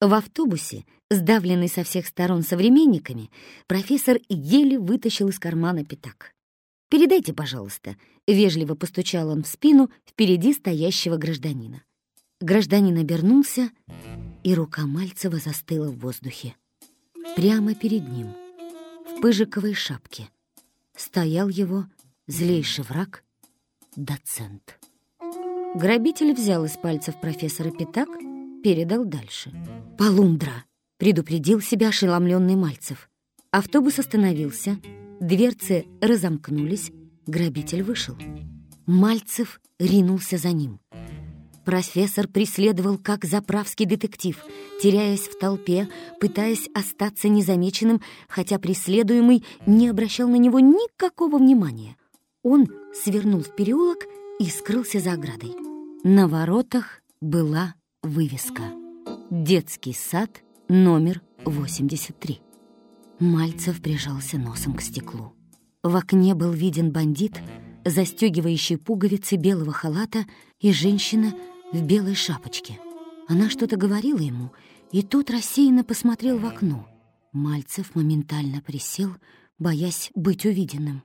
В автобусе, сдавленный со всех сторон современниками, профессор еле вытащил из кармана пятак. «Передайте, пожалуйста», — вежливо постучал он в спину впереди стоящего гражданина. Гражданин обернулся, и рука Мальцева застыла в воздухе. Прямо перед ним, в пыжиковой шапке, стоял его злейший враг — доцент. Грабитель взял из пальцев профессора пятак, передал дальше. «Полундра!» — предупредил себя ошеломленный Мальцев. Автобус остановился, дверцы разомкнулись, грабитель вышел. Мальцев ринулся за ним. Профессор преследовал как заправский детектив, теряясь в толпе, пытаясь остаться незамеченным, хотя преследуемый не обращал на него никакого внимания. Он свернул в переулок и скрылся за оградой. На воротах была вывеска «Детский сад номер 83». Мальцев прижался носом к стеклу. В окне был виден бандит, застегивающий пуговицы белого халата, и женщина в белой шапочке. Она что-то говорила ему, и тот рассеянно посмотрел в окно. Мальцев моментально присел, боясь быть увиденным.